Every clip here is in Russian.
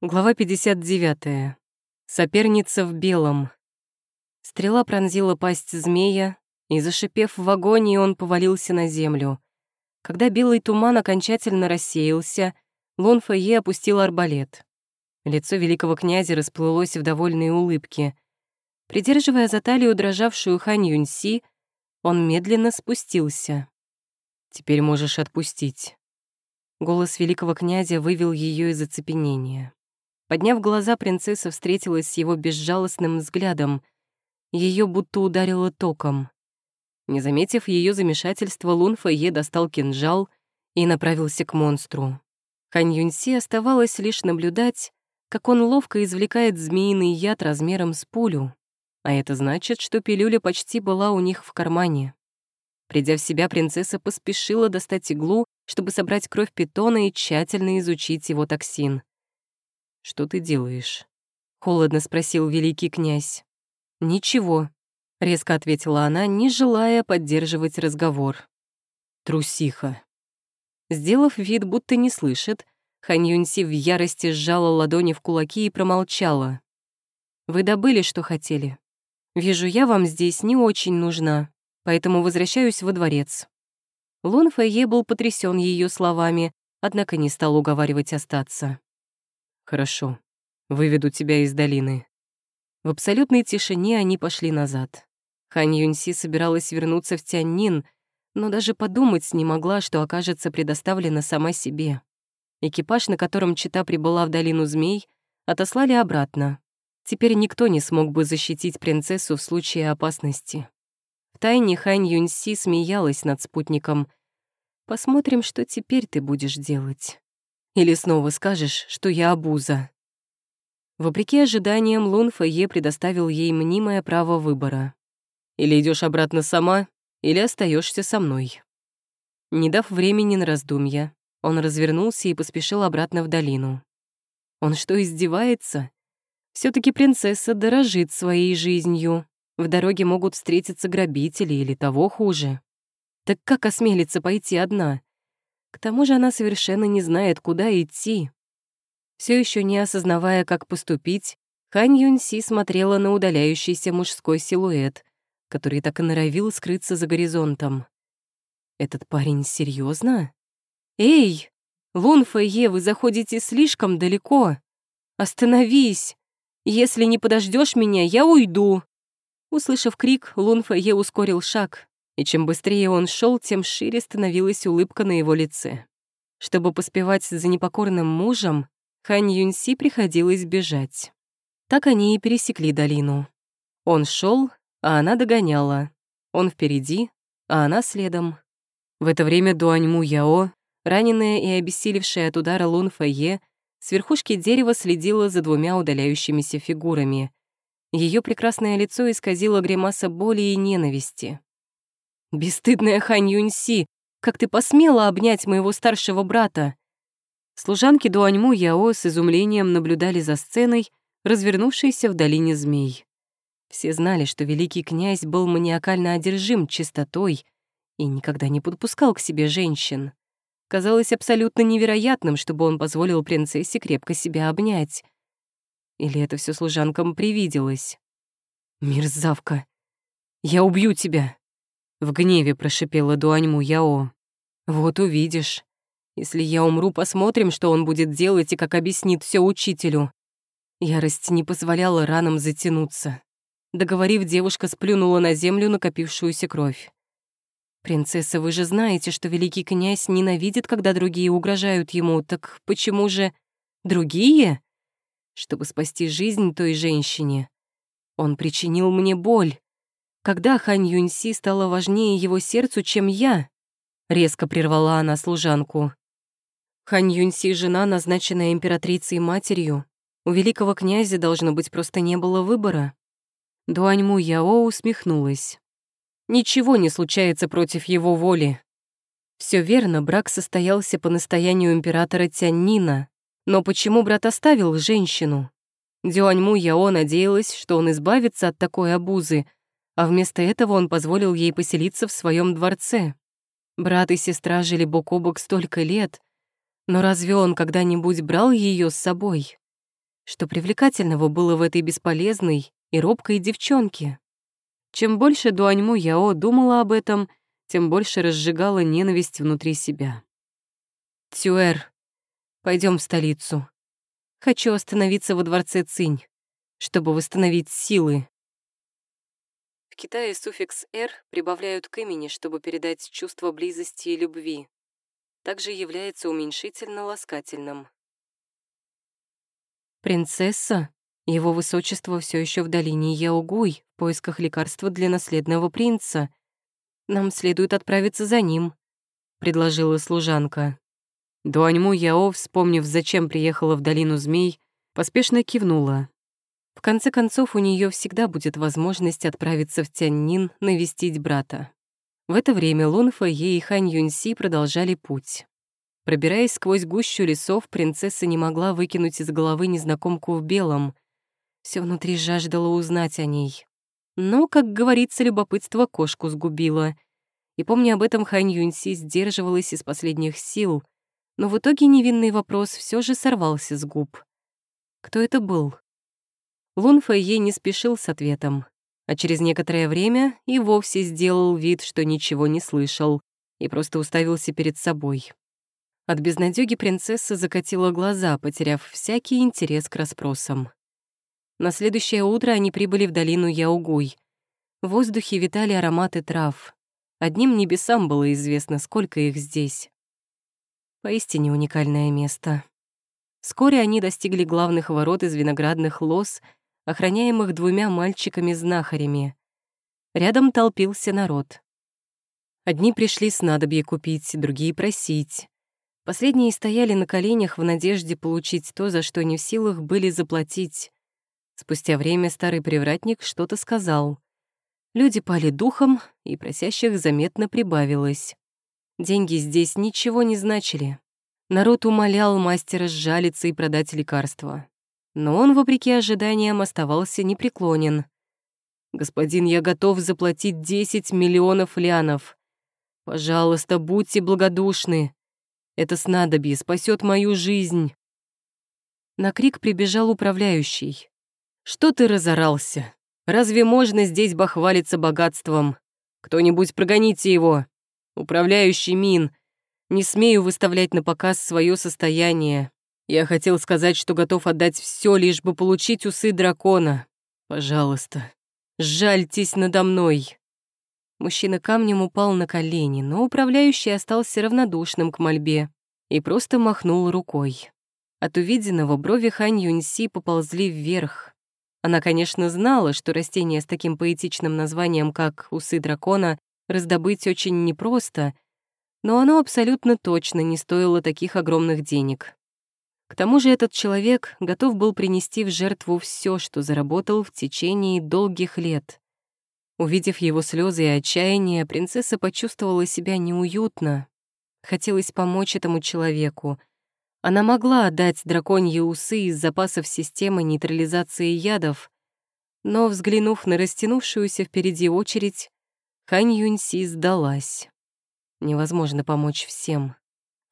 Глава 59. Соперница в белом. Стрела пронзила пасть змея, и, зашипев в вагоне, он повалился на землю. Когда белый туман окончательно рассеялся, Лон Фойе опустил арбалет. Лицо великого князя расплылось в довольной улыбке. Придерживая за талию дрожавшую Хань Юньси, он медленно спустился. «Теперь можешь отпустить». Голос великого князя вывел ее из оцепенения. Подняв глаза, принцесса встретилась с его безжалостным взглядом. Ее будто ударило током. Не заметив ее замешательства, Лун Фэйе достал кинжал и направился к монстру. Хань Юньси оставалось лишь наблюдать, как он ловко извлекает змеиный яд размером с пулю, а это значит, что пилюля почти была у них в кармане. Придя в себя, принцесса поспешила достать иглу, чтобы собрать кровь питона и тщательно изучить его токсин. «Что ты делаешь?» — холодно спросил великий князь. «Ничего», — резко ответила она, не желая поддерживать разговор. «Трусиха». Сделав вид, будто не слышит, Хан Юньси в ярости сжала ладони в кулаки и промолчала. «Вы добыли, что хотели. Вижу, я вам здесь не очень нужна, поэтому возвращаюсь во дворец». Лун Фэйе был потрясен ее словами, однако не стал уговаривать остаться. «Хорошо. Выведу тебя из долины». В абсолютной тишине они пошли назад. Хан Юньси собиралась вернуться в Тяньнин, но даже подумать не могла, что окажется предоставлена сама себе. Экипаж, на котором Чита прибыла в долину змей, отослали обратно. Теперь никто не смог бы защитить принцессу в случае опасности. Втайне Хань Юньси смеялась над спутником. «Посмотрим, что теперь ты будешь делать». Или снова скажешь, что я обуза?» Вопреки ожиданиям, Лун Фэйе предоставил ей мнимое право выбора. «Или идешь обратно сама, или остаешься со мной». Не дав времени на раздумья, он развернулся и поспешил обратно в долину. Он что, издевается? все таки принцесса дорожит своей жизнью. В дороге могут встретиться грабители или того хуже. Так как осмелится пойти одна? К тому же она совершенно не знает, куда идти. Все еще не осознавая, как поступить, Хань Юньси смотрела на удаляющийся мужской силуэт, который так и норовил скрыться за горизонтом. «Этот парень серьезно? «Эй, Лун Фэйе, вы заходите слишком далеко! Остановись! Если не подождешь меня, я уйду!» Услышав крик, Лун Фэйе ускорил шаг, и чем быстрее он шел, тем шире становилась улыбка на его лице. Чтобы поспевать за непокорным мужем, Хань Юньси приходилось бежать. Так они и пересекли долину. Он шел, а она догоняла. Он впереди, а она следом. В это время Дуаньму Яо, раненая и обессилевшая от удара Лун Фэйе, с верхушки дерева следила за двумя удаляющимися фигурами. Ее прекрасное лицо исказило гримаса боли и ненависти. «Бесстыдная Хань Юньси, как ты посмела обнять моего старшего брата?» Служанки Дуаньму Яо с изумлением наблюдали за сценой, развернувшейся в долине змей. Все знали, что великий князь был маниакально одержим чистотой и никогда не подпускал к себе женщин. Казалось абсолютно невероятным, чтобы он позволил принцессе крепко себя обнять. Или это все служанкам привиделось? «Мерзавка! Я убью тебя!» В гневе прошипела Дуаньму Яо. «Вот увидишь. Если я умру, посмотрим, что он будет делать и как объяснит все учителю». Ярость не позволяла ранам затянуться. Договорив, девушка сплюнула на землю накопившуюся кровь. «Принцесса, вы же знаете, что великий князь ненавидит, когда другие угрожают ему. Так почему же... другие?» Чтобы спасти жизнь той женщине. Он причинил мне боль. Когда Хань Юньси стала важнее его сердцу, чем я? Резко прервала она служанку. Хань Юньси — жена, назначенная императрицей матерью. У великого князя, должно быть, просто не было выбора. Дуаньму Яо усмехнулась. Ничего не случается против его воли. Все верно, брак состоялся по настоянию императора Тяньнина. Но почему брат оставил женщину? Дюаньму Яо надеялась, что он избавится от такой обузы — а вместо этого он позволил ей поселиться в своем дворце. Брат и сестра жили бок о бок столько лет, но разве он когда-нибудь брал ее с собой? Что привлекательного было в этой бесполезной и робкой девчонке? Чем больше Дуаньму Яо думала об этом, тем больше разжигала ненависть внутри себя. «Тюэр, пойдем в столицу. Хочу остановиться во дворце Цинь, чтобы восстановить силы». Китае суффикс «р» прибавляют к имени, чтобы передать чувство близости и любви. Также является уменьшительно-ласкательным. «Принцесса, его высочество все еще в долине Яугуй в поисках лекарства для наследного принца. Нам следует отправиться за ним», — предложила служанка. Дуаньму Яо, вспомнив, зачем приехала в долину змей, поспешно кивнула. В конце концов, у нее всегда будет возможность отправиться в Тяньнин навестить брата. В это время Лун Фэйе и Хань Юньси продолжали путь. Пробираясь сквозь гущу лесов, принцесса не могла выкинуть из головы незнакомку в белом. Все внутри жаждало узнать о ней. Но, как говорится, любопытство кошку сгубило. И, помня об этом, Хань Юньси сдерживалась из последних сил, но в итоге невинный вопрос все же сорвался с губ. Кто это был? Лун Фэйе не спешил с ответом, а через некоторое время и вовсе сделал вид, что ничего не слышал, и просто уставился перед собой. От безнадёги принцесса закатила глаза, потеряв всякий интерес к расспросам. На следующее утро они прибыли в долину Яугуй. В воздухе витали ароматы трав. Одним небесам было известно, сколько их здесь. Поистине уникальное место. Вскоре они достигли главных ворот из виноградных лоз, охраняемых двумя мальчиками-знахарями. Рядом толпился народ. Одни пришли снадобье купить, другие — просить. Последние стояли на коленях в надежде получить то, за что не в силах были заплатить. Спустя время старый привратник что-то сказал. Люди пали духом, и просящих заметно прибавилось. Деньги здесь ничего не значили. Народ умолял мастера сжалиться и продать лекарства. Но он, вопреки ожиданиям, оставался непреклонен. «Господин, я готов заплатить 10 миллионов лянов. Пожалуйста, будьте благодушны. Это снадобье спасет мою жизнь. На крик прибежал управляющий. Что ты разорался? Разве можно здесь бахвалиться богатством? Кто-нибудь прогоните его. Управляющий Мин, не смею выставлять на показ свое состояние. Я хотел сказать, что готов отдать все, лишь бы получить усы дракона. Пожалуйста, жальтесь надо мной. Мужчина камнем упал на колени, но управляющий остался равнодушным к мольбе и просто махнул рукой. От увиденного брови Хань Юньси поползли вверх. Она, конечно, знала, что растение с таким поэтичным названием, как «усы дракона», раздобыть очень непросто, но оно абсолютно точно не стоило таких огромных денег. К тому же этот человек готов был принести в жертву все, что заработал в течение долгих лет. Увидев его слезы и отчаяние, принцесса почувствовала себя неуютно. Хотелось помочь этому человеку. Она могла отдать драконьи усы из запасов системы нейтрализации ядов, но, взглянув на растянувшуюся впереди очередь, Хань Юньси сдалась. Невозможно помочь всем.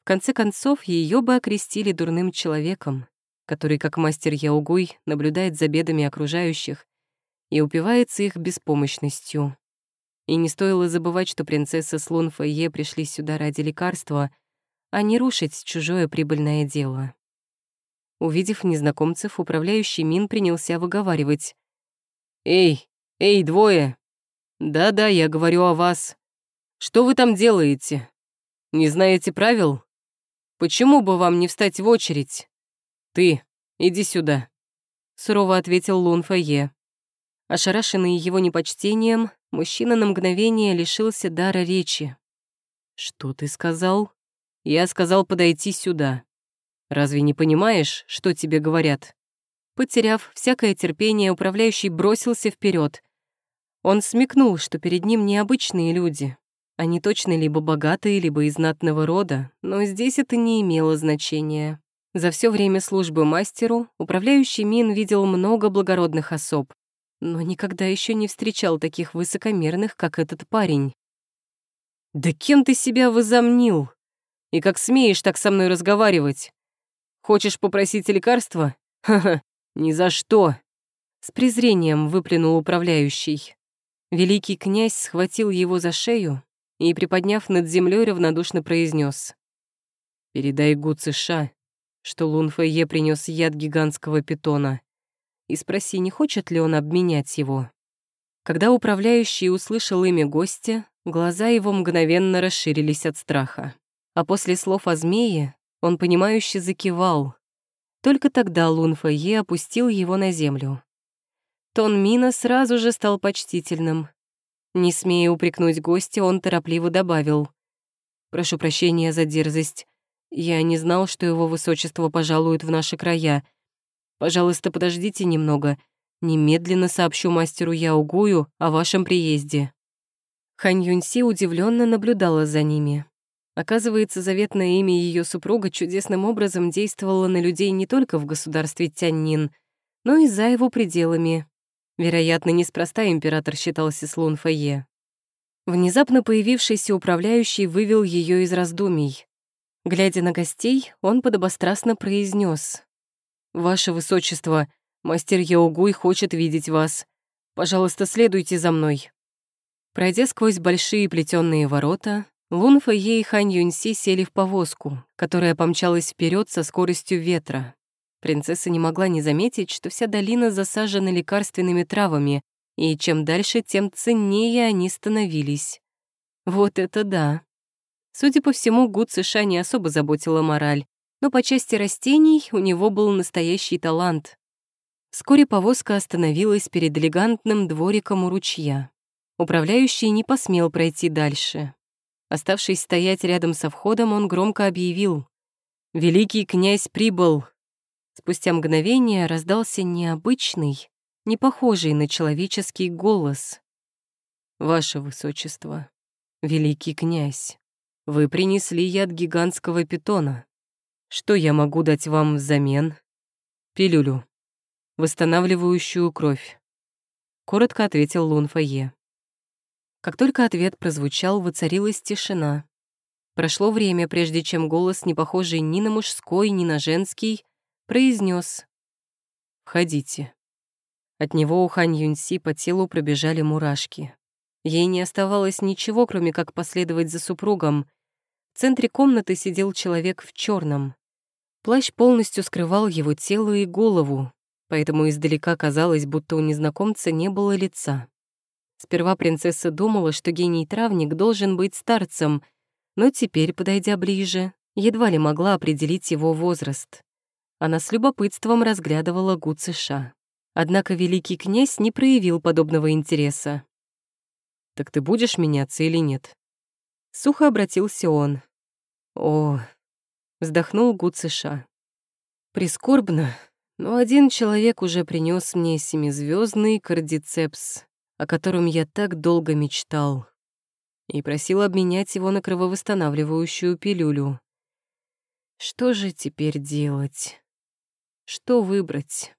Конце концов, ее бы окрестили дурным человеком, который, как мастер Яугуй, наблюдает за бедами окружающих и упивается их беспомощностью. И не стоило забывать, что принцесса с Лун Фэйе пришли сюда ради лекарства, а не рушить чужое прибыльное дело. Увидев незнакомцев, управляющий Мин принялся выговаривать. «Эй, эй, двое! Да-да, я говорю о вас. Что вы там делаете? Не знаете правил? Почему бы вам не встать в очередь? Ты, иди сюда», — сурово ответил Лун Фэйе. Ошарашенный его непочтением, мужчина на мгновение лишился дара речи. «Что ты сказал?» «Я сказал подойти сюда. Разве не понимаешь, что тебе говорят?» Потеряв всякое терпение, управляющий бросился вперед. Он смекнул, что перед ним необычные люди. Они точно либо богатые, либо из знатного рода, но здесь это не имело значения. За все время службы мастеру управляющий Мин видел много благородных особ, но никогда еще не встречал таких высокомерных, как этот парень. «Да кем ты себя возомнил? И как смеешь так со мной разговаривать? Хочешь попросить лекарства? Ха-ха, «Ни за что!» С презрением выплюнул управляющий. Великий князь схватил его за шею и, приподняв над землей, равнодушно произнес: «Передай Гу Циша, что Лун Фэйе принес яд гигантского питона, и спроси, не хочет ли он обменять его». Когда управляющий услышал имя гостя, глаза его мгновенно расширились от страха. А после слов о змее он понимающе закивал. Только тогда Лун Фэйе опустил его на землю. Тон Мина сразу же стал почтительным. Не смея упрекнуть гостя, он торопливо добавил. «Прошу прощения за дерзость. Я не знал, что его высочество пожалует в наши края. Пожалуйста, подождите немного. Немедленно сообщу мастеру Яугую о вашем приезде». Хань Юньси удивленно наблюдала за ними. Оказывается, заветное имя ее супруга чудесным образом действовало на людей не только в государстве Тяньнин, но и за его пределами. Вероятно, неспроста император считался с Лун Фэйе. Внезапно появившийся управляющий вывел ее из раздумий. Глядя на гостей, он подобострастно произнес: «Ваше Высочество, Мастер Яугуй хочет видеть вас. Пожалуйста, следуйте за мной». Пройдя сквозь большие плетённые ворота, Лун и Хань Юньси сели в повозку, которая помчалась вперед со скоростью ветра. Принцесса не могла не заметить, что вся долина засажена лекарственными травами, и чем дальше, тем ценнее они становились. Вот это да. Судя по всему, Гу Циша не особо заботила мораль, но по части растений у него был настоящий талант. Вскоре повозка остановилась перед элегантным двориком у ручья. Управляющий не посмел пройти дальше. Оставшись стоять рядом со входом, он громко объявил. «Великий князь прибыл!» Спустя мгновение раздался необычный, не похожий на человеческий голос. «Ваше Высочество, великий князь, вы принесли яд гигантского питона. Что я могу дать вам взамен?» «Пилюлю», восстанавливающую кровь», — коротко ответил Лун Фае. Как только ответ прозвучал, воцарилась тишина. Прошло время, прежде чем голос, не похожий ни на мужской, ни на женский, произнес: «Входите». От него у Хань Юньси по телу пробежали мурашки. Ей не оставалось ничего, кроме как последовать за супругом. В центре комнаты сидел человек в черном. Плащ полностью скрывал его тело и голову, поэтому издалека казалось, будто у незнакомца не было лица. Сперва принцесса думала, что гений-травник должен быть старцем, но теперь, подойдя ближе, едва ли могла определить его возраст. Она с любопытством разглядывала Гу Цыша. Однако великий князь не проявил подобного интереса. «Так ты будешь меняться или нет?» Сухо обратился он. «О!» — вздохнул Гу Цыша. «Прискорбно, но один человек уже принес мне семизвездный кардицепс, о котором я так долго мечтал, и просил обменять его на крововосстанавливающую пилюлю. Что же теперь делать? Что выбрать?